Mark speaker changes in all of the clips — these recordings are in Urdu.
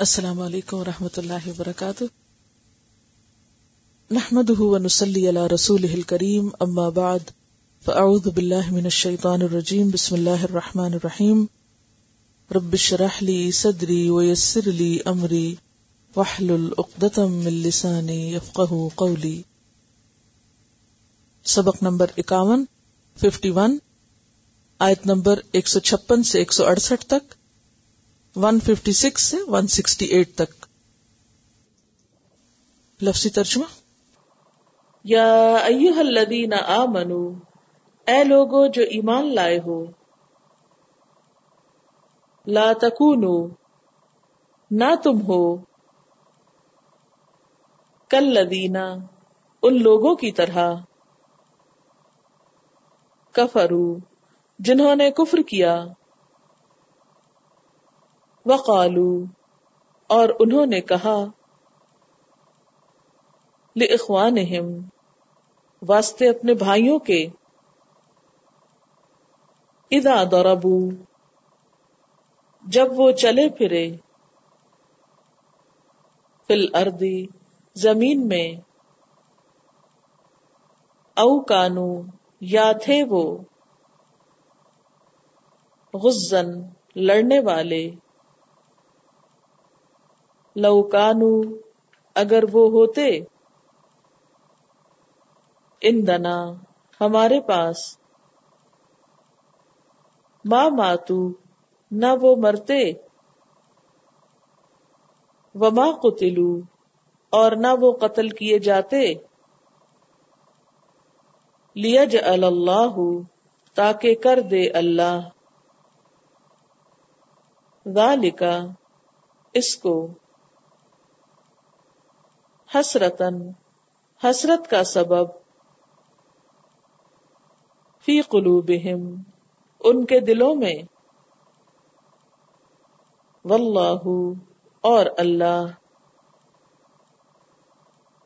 Speaker 1: السلام علیکم و رحمۃ اللہ وبرکاتہ۔ نحمد ونسلی علی رسول کریم اما بعد، فاعوذ باللہ من الشیطان الرجیم، بسم اللہ الرحمن الرحیم۔ رب شرح لی صدری ویسر لی امری وحلل اقدتم من لسانی یفقہ قولی۔ سبق نمبر اکاون ففٹی ون آیت نمبر ایک سو چھپن سے ایک سو اڑسٹھ تک۔ ون ففٹی سکس سے ون سکسٹی ایٹ تک۔ لفظی ترجمہ؟ یا ایوہ الذین آمنو، اے لوگو جو ایمان لائے ہو، لا تکونو، نہ تم ہو۔ کل لدینا ان لوگوں کی طرح۔ کفرو جنہوں نے کفر کیا۔ وقالو، اور انہوں نے کہا لإخوانہم واسطے اپنے بھائیوں کے۔ اذا ضربو، جب وہ چلے پھرے، فی الارض، زمین میں، او کانو، یا تھے وہ، غزن، لڑنے والے۔ لوکانو اگر وہ ہوتے ان دنا ہمارے پاس۔ ماں ماتو، نہ وہ مرتے۔ وما قتلو، اور نہ وہ قتل کیے جاتے۔ لیج اللہ، تاکہ کر دے اللہ۔ ذالکا، اس کو۔ حسرتن حسرت کا سبب فی قلوبہم، ان کے دلوں میں۔ واللہ اور اللہ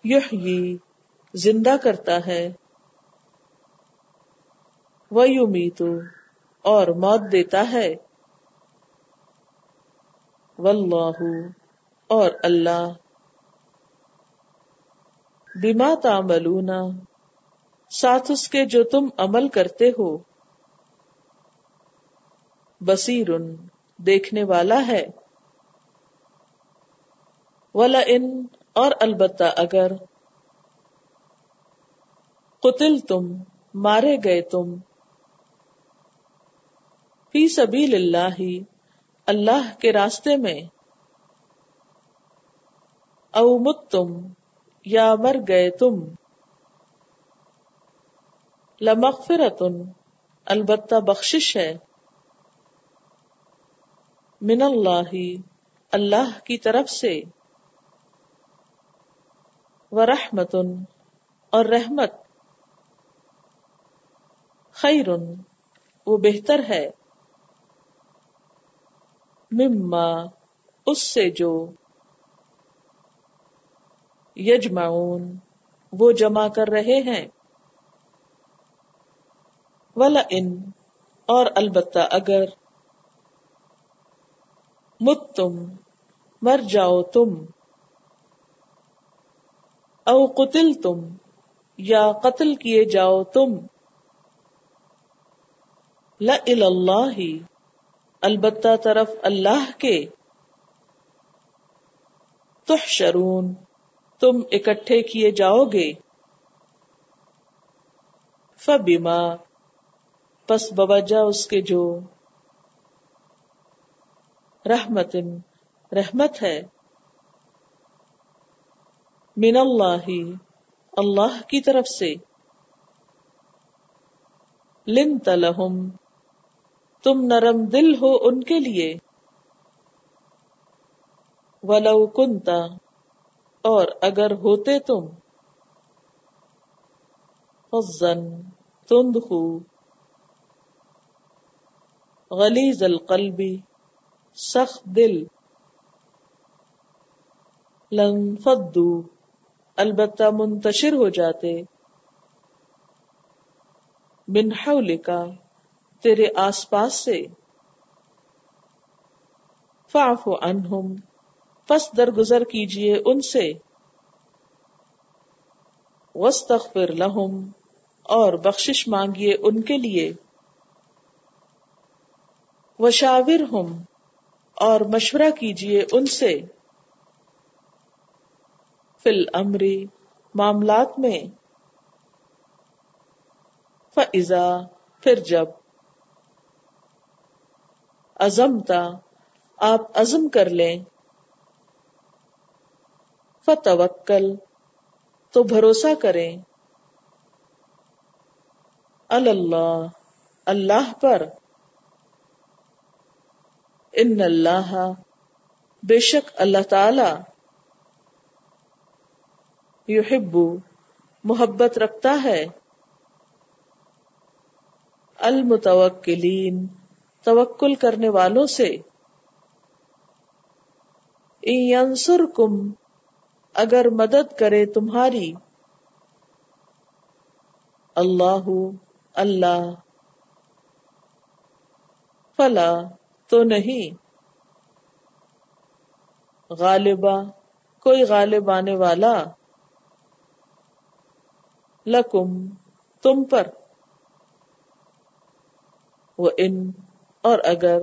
Speaker 1: یحیی، زندہ کرتا ہے۔ ویمیتو، اور موت دیتا ہے۔ واللہ اور اللہ بما تعملون، ساتھ اس کے جو تم عمل کرتے ہو۔ بصیر، دیکھنے والا ہے۔ ولا ان اور البتہ اگر قتل تم مارے گئے تم۔ فی سبیل اللہ اللہ کے راستے میں۔ او مت تم یا مر گئے تم۔ لمغفرت البتہ بخشش ہے۔ من اللہ اللہ کی طرف سے۔ ورحمت اور رحمت۔ خیر وہ بہتر ہے۔ مما، اس سے جو یجمعون، وہ جمع کر رہے ہیں۔ ولا ان اور البتہ اگر مت تم مر جاؤ تم۔ او قتل تم یا قتل کیے جاؤ تم۔ اللہ البتہ طرف اللہ کے۔ تحشرون تم اکٹھے کیے جاؤ گے۔ فبیما پس بوجہ اس کے جو رحمت رحمت ہے۔ من اللہ اللہ کی طرف سے۔ لن تلہم تم نرم دل ہو ان کے لیے۔ ولو کنتا اور اگر ہوتے تم، فضن تند خو غلیظ القلبی سخت دل، لن فدو البتہ منتشر ہو جاتے، من حولکا تیرے آس پاس سے فاف عنہم پس درگزر کیجیے ان سے۔ وسطر لہم اور بخشش مانگیے ان کے لیے۔ وشاور ہم اور مشورہ کیجیے ان سے۔ فل امری معاملات میں۔ فضا پھر جب ازمتا آپ عزم کر لیں۔ فتوکل، تو بھروسہ کریں۔ اللہ اللہ پر۔ ان اللہ، بے شک اللہ تعالی یحبو محبت رکھتا ہے۔ المتوکلین، توکل کرنے والوں سے۔ کم اگر مدد کرے تمہاری۔ اللہ اللہ۔ فلا، تو نہیں۔ غالبا، کوئی غالب آنے والا۔ لکم، تم پر۔ وہ ان اور اگر۔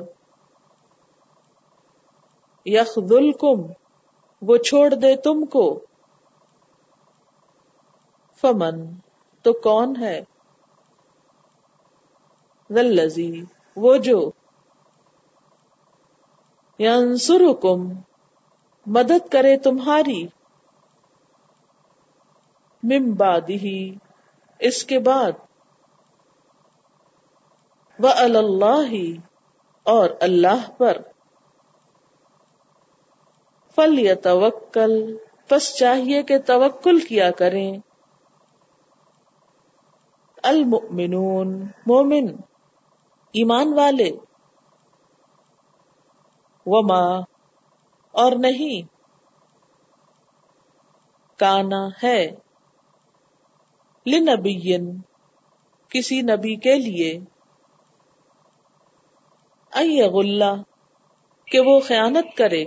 Speaker 1: یخ کم وہ چھوڑ دے تم کو۔ فمن، تو کون ہے؟ ولزی وہ جو ینصرکم، مدد کرے تمہاری۔ مم بعد ہی اس کے بعد۔ وہ اللہ، اور اللہ پر۔ فل یا توکل بس چاہیے کہ توکل کیا کریں۔ المؤمنون، مومن، ایمان والے۔ وما، اور نہیں۔ کانا ہے۔ لنبی، کسی نبی کے لیے۔ غلہ کہ وہ خیانت کرے۔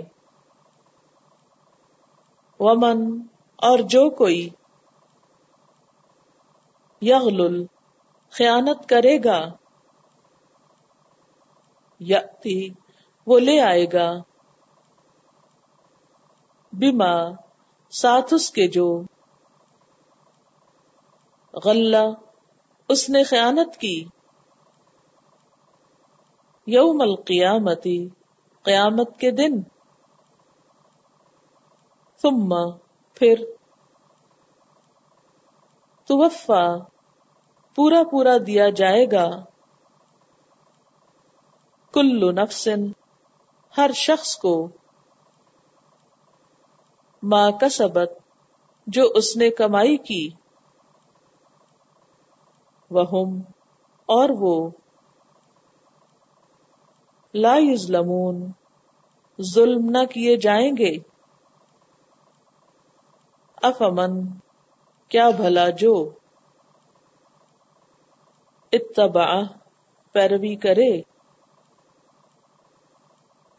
Speaker 1: ومن، اور جو کوئی یغل خیانت کرے گا یتی وہ لے آئے گا بیما ساتھ اس کے جو غلہ، اس نے خیانت کی۔ یوم القیامتی، قیامت کے دن۔ ثم پھر توفا پورا پورا دیا جائے گا۔ کل نفسن، ہر شخص کو۔ ماں کا سبت جو اس نے کمائی کی۔ وہ اور وہ۔ لا یظلمون، ظلم نہ کیے جائیں گے۔ افمن، کیا بھلا جو اتبع پیروی کرے؟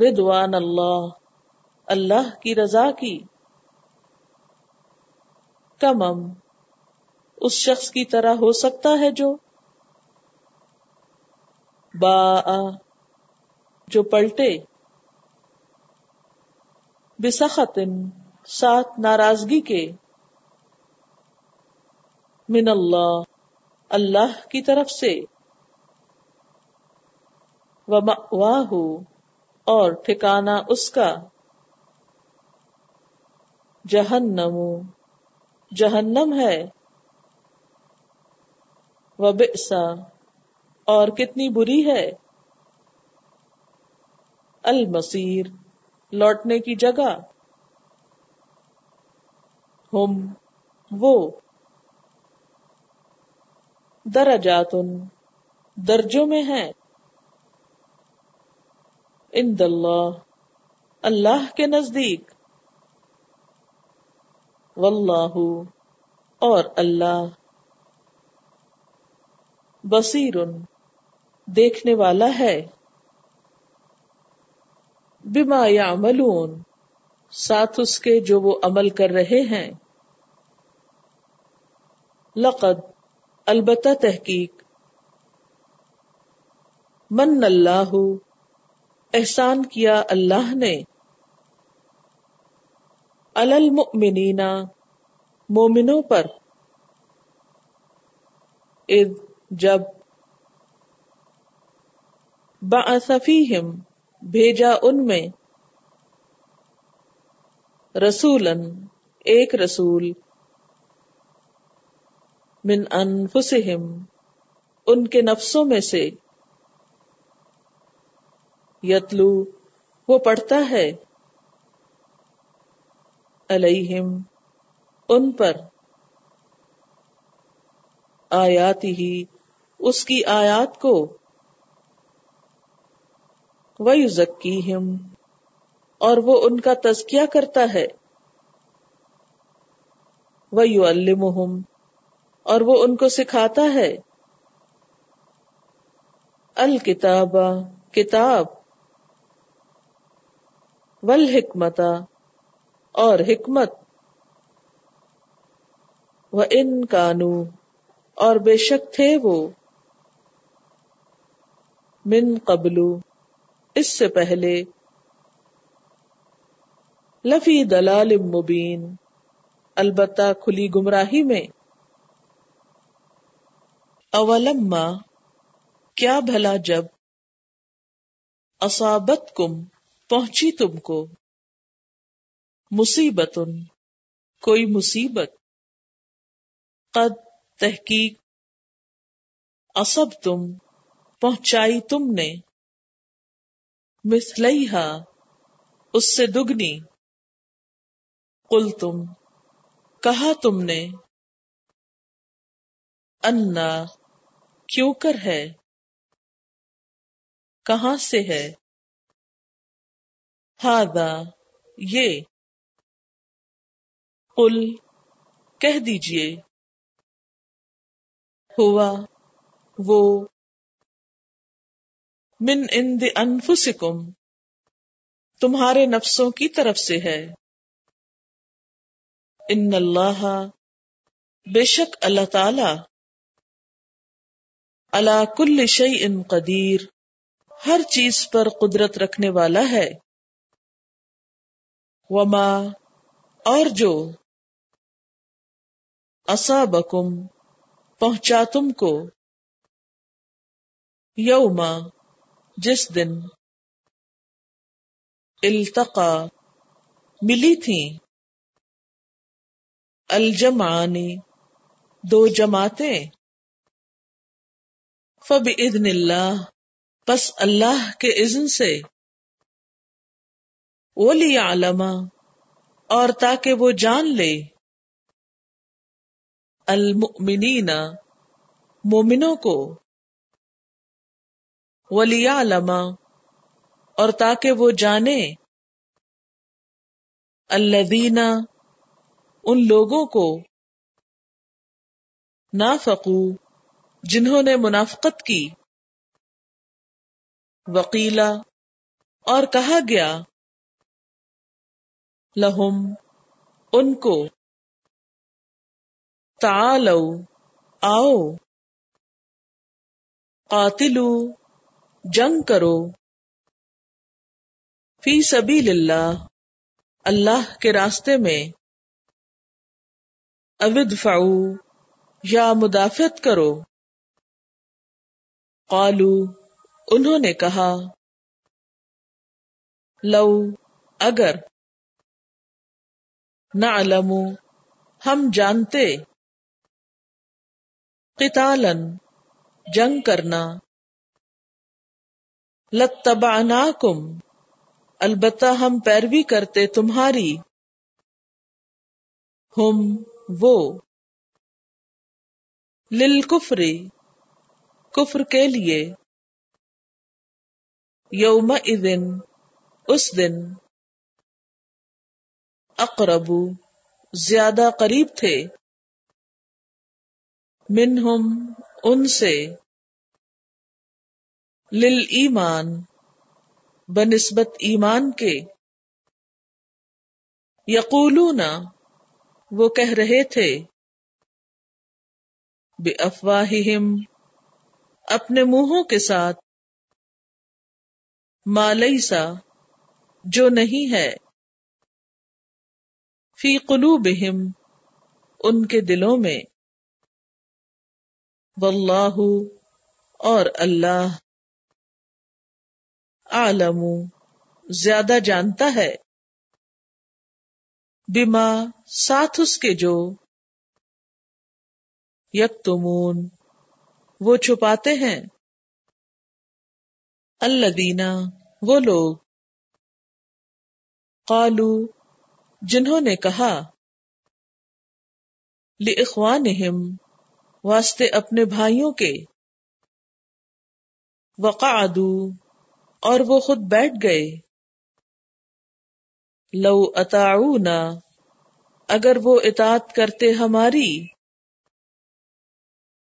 Speaker 1: ردوان اللہ اللہ کی رضا کی۔ کمم، اس شخص کی طرح ہو سکتا ہے جو با جو پلٹے۔ بسخن ساتھ ناراضگی کے۔ من اللہ اللہ کی طرف سے۔ واہ اور ٹھکانا اس کا۔ جہنم جہنم ہے۔ وہ اور کتنی بری ہے۔ المصیر، لوٹنے کی جگہ۔ ہم وہ درجات درجوں میں ہیں۔ ان اللہ اللہ کے نزدیک۔ واللہ، اور اللہ۔ بصیر دیکھنے والا ہے۔ بما یعملون، ساتھ اس کے جو وہ عمل کر رہے ہیں۔ لقد، البتہ تحقیق۔ من اللہ، احسان کیا اللہ نے۔ المؤمنین مومنوں پر۔ اذ جب بعث بھیجا ان میں۔ رسولن ایک رسول۔ من انفسہم، ان کے نفسوں میں سے۔ یتلو، وہ پڑھتا ہے۔ علیہم، ان پر۔ آیات ہی اس کی آیات کو۔ وَيُزَكِّيهِمْ اور وہ ان کا تزکیہ کرتا ہے۔ وَيُعَلِّمُهُمْ اور وہ ان کو سکھاتا ہے۔ الکتاب کتاب۔ والحکمتا، اور حکمت۔ و ان کانو، اور بے شک تھے وہ۔ من قبلو، اس سے پہلے۔ لفی دلال مبین، البتہ کھلی گمراہی میں۔ اولما، کیا بھلا جب اصابت کم پہنچی تم کو؟ مصیبت کوئی مصیبت؟ قد تحقیق اصب تم پہنچائی تم نے؟ مثلیہا، اس سے دگنی؟ قل تم کہا تم نے؟ انا کیوں کر ہے؟ کہاں سے ہے؟ ہادا یہ۔ قل، کہہ دیجیے۔ ہوا، وہ۔ من اند انفسکم، تمہارے نفسوں کی طرف سے ہے۔ ان اللہ، بے شک اللہ تعالی۔ اللہ کل شعی ان قدیر، ہر چیز پر قدرت رکھنے والا ہے۔ وما، اور جو اصابکم، پہنچا تم کو۔ یوما جس دن التقا، ملی تھی۔ الجمعانی، دو جماعتیں۔ فب ادن اللہ، پس اللہ کے اذن سے۔ ولی علامہ اور تاکہ وہ جان لے۔ المؤمنین مومنوں کو۔ ولی علما اور تاکہ وہ جانے۔ الذین ان لوگوں کو۔ نافقو جنہوں نے منافقت کی۔ وکیلا اور کہا گیا، لہم، ان کو۔ تعالو، آؤ۔ قاتلو، جنگ کرو۔ فی سبیل اللہ اللہ کے راستے میں۔ اودفعو یا مدافعت کرو۔ قالو، انہوں نے کہا، لو، اگر نعلم ہم جانتے، قتالن، جنگ کرنا، لتبعناکم، البتہ ہم پیروی کرتے تمہاری، ہم، وہ، للکفری کفر کے لیے۔ یوم اذن اس دن اقربو زیادہ قریب تھے۔ منہم، ان سے۔ لل ایمان بنسبت ایمان کے۔ یقولون، وہ کہہ رہے تھے۔ بے افواہہم اپنے منہوں کے ساتھ مالیسا جو نہیں ہے، فی قلوبہم، ان کے دلوں میں۔ واللہ اور اللہ عالم زیادہ جانتا ہے۔ بیما ساتھ اس کے جو یکتمون۔ وہ چھپاتے ہیں۔ اللہ دینا وہ لوگ۔ قالو، جنہوں نے کہا لإخوانہم واسطے اپنے بھائیوں کے۔ وقعدو اور وہ خود بیٹھ گئے۔ لو اتاؤنا اگر وہ اطاعت کرتے ہماری۔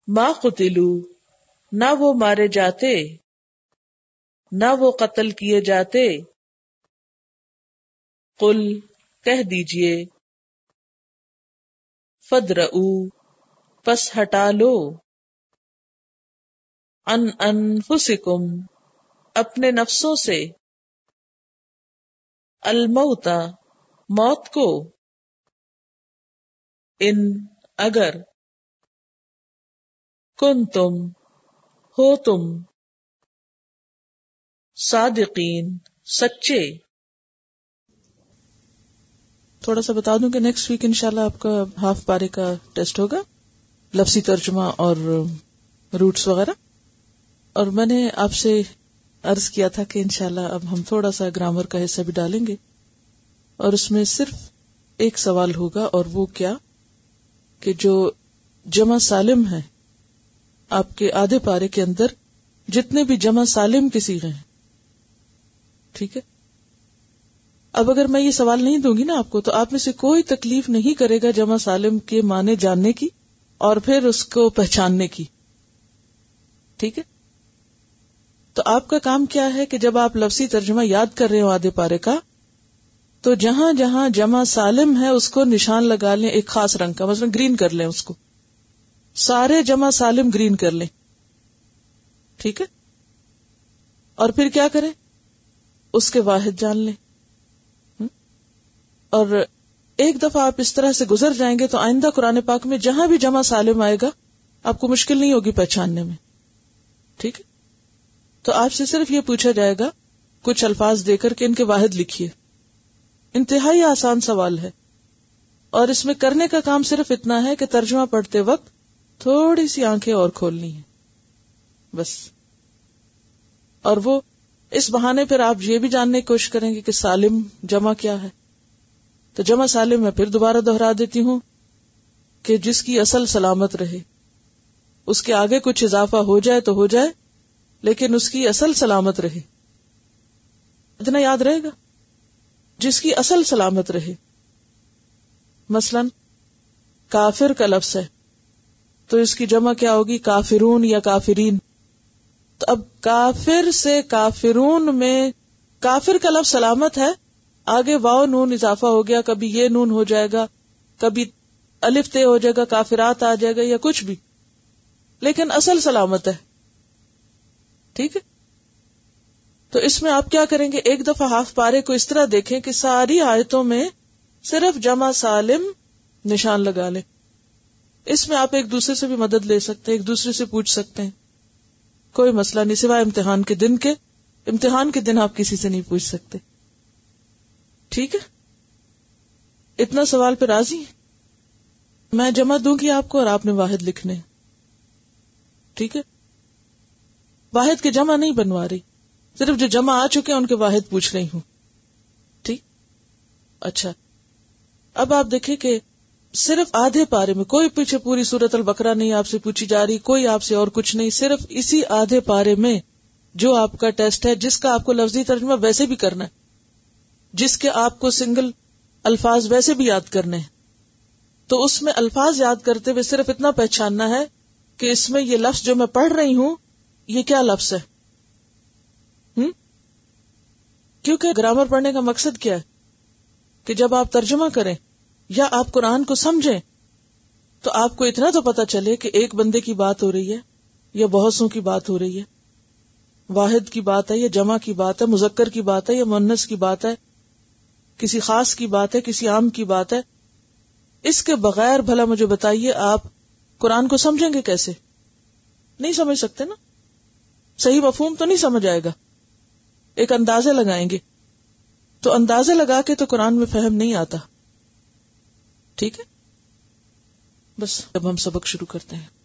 Speaker 1: ما قتلو، نہ وہ مارے جاتے، نہ وہ قتل کیے جاتے۔ قل، کہہ دیجیے فدرؤ پس ہٹا لو۔ ان انفسکم، اپنے نفسوں سے۔ الموتا موت کو۔ ان، اگر۔ کن تم ہو تم۔ صادقین، سچے۔
Speaker 2: تھوڑا سا بتا دوں کہ نیکسٹ ویک انشاءاللہ آپ کا ہاف پارے کا ٹیسٹ ہوگا، لفظی ترجمہ اور روٹس وغیرہ۔ اور میں نے آپ سے عرض کیا تھا کہ انشاءاللہ اب ہم تھوڑا سا گرامر کا حصہ بھی ڈالیں گے۔ اور اس میں صرف ایک سوال ہوگا اور وہ کیا کہ جو جمع سالم ہے آپ کے آدھے پارے کے اندر جتنے بھی جمع سالم کسی ہیں۔ ٹھیک ہے؟ اب اگر میں یہ سوال نہیں دوں گی نا آپ کو، تو آپ میں سے کوئی تکلیف نہیں کرے گا جمع سالم کے معنی جاننے کی اور پھر اس کو پہچاننے کی۔ ٹھیک ہے؟ تو آپ کا کام کیا ہے کہ جب آپ لفظی ترجمہ یاد کر رہے ہو آدھے پارے کا، تو جہاں جہاں جمع سالم ہے اس کو نشان لگا لیں ایک خاص رنگ کا، مثلا گرین کر لیں اس کو۔ سارے جمع سالم گرین کر لیں۔ ٹھیک ہے؟ اور پھر کیا کریں؟ اس کے واحد جان لیں۔ اور ایک دفعہ آپ اس طرح سے گزر جائیں گے تو آئندہ قرآن پاک میں جہاں بھی جمع سالم آئے گا، آپ کو مشکل نہیں ہوگی پہچاننے میں۔ ٹھیک ہے؟ تو آپ سے صرف یہ پوچھا جائے گا، کچھ الفاظ دے کر کے ان کے واحد لکھیے۔ انتہائی آسان سوال ہے۔ اور اس میں کرنے کا کام صرف اتنا ہے کہ ترجمہ پڑھتے وقت تھوڑی سی آنکھیں اور کھولنی ہے بس۔ اور وہ اس بہانے پھر آپ یہ بھی جاننے کی کوشش کریں گے کہ سالم جمع کیا ہے۔ تو جمع سالم میں پھر دوبارہ دوہرا دیتی ہوں کہ جس کی اصل سلامت رہے۔ اس کے آگے کچھ اضافہ ہو جائے تو ہو جائے، لیکن اس کی اصل سلامت رہے۔ اتنا یاد رہے گا؟ جس کی اصل سلامت رہے۔ مثلا، کافر کا لفظ ہے۔ تو اس کی جمع کیا ہوگی؟ کافرون یا کافرین؟ تو اب کافر سے کافرون میں کافر کا لفظ سلامت ہے؟ آگے واؤ نون اضافہ ہو گیا، کبھی یہ نون ہو جائے گا، کبھی الف تے ہو جائے گا، کافرات آ جائے گا یا کچھ بھی۔ لیکن اصل سلامت ہے۔ ٹھیک ہے؟ تو اس میں آپ کیا کریں گے؟ ایک دفعہ ہاف پارے کو اس طرح دیکھیں کہ ساری آیتوں میں صرف جمع سالم نشان لگا لیں۔ اس میں آپ ایک دوسرے سے بھی مدد لے سکتے ہیں، ایک دوسرے سے پوچھ سکتے ہیں۔ کوئی مسئلہ نہیں، سوائے امتحان کے دن کے۔ امتحان کے دن آپ کسی سے نہیں پوچھ سکتے۔ ٹھیک ہے؟ اتنا سوال پہ راضی میں جمع دوں گی آپ کو اور آپ نے واحد لکھنے ٹھیک ہے؟ واحد کے جمع نہیں بنوا رہی۔ صرف جو جمع آ چکے ہیں، ان کے واحد پوچھ رہی ہوں۔ ٹھیک؟ اچھا۔ اب آپ دیکھیں کہ صرف آدھے پارے میں، کوئی پیچھے پوری صورت البکرا نہیں آپ سے پوچھی جا رہی، کوئی آپ سے اور کچھ نہیں، صرف اسی آدھے پارے میں جو آپ کا ٹیسٹ ہے، جس کا آپ کو لفظی ترجمہ ویسے بھی کرنا ہے، جس کے آپ کو سنگل الفاظ ویسے بھی یاد کرنے ہیں۔ تو اس میں الفاظ یاد کرتے ہوئے صرف اتنا پہچاننا ہے کہ اس میں یہ لفظ جو میں پڑھ رہی ہوں، یہ کیا لفظ ہے؟ کیونکہ گرامر پڑھنے کا مقصد کیا ہے؟ کہ جب آپ ترجمہ کریں یا آپ قرآن کو سمجھیں، تو آپ کو اتنا تو پتا چلے کہ ایک بندے کی بات ہو رہی ہے یا بہت سو کی بات ہو رہی ہے۔ واحد کی بات ہے یا جمع کی بات ہے، مذکر کی بات ہے یا منس کی بات ہے، کسی خاص کی بات ہے، کسی عام کی بات ہے۔ اس کے بغیر بھلا مجھے بتائیے، آپ قرآن کو سمجھیں گے کیسے؟ نہیں سمجھ سکتے نا؟ صحیح مفہوم تو نہیں سمجھ آئے گا۔ ایک اندازے لگائیں گے۔ تو اندازے لگا کے تو قرآن میں فہم نہیں آتا۔ ٹھیک ہے؟ بس اب ہم سبق شروع کرتے ہیں۔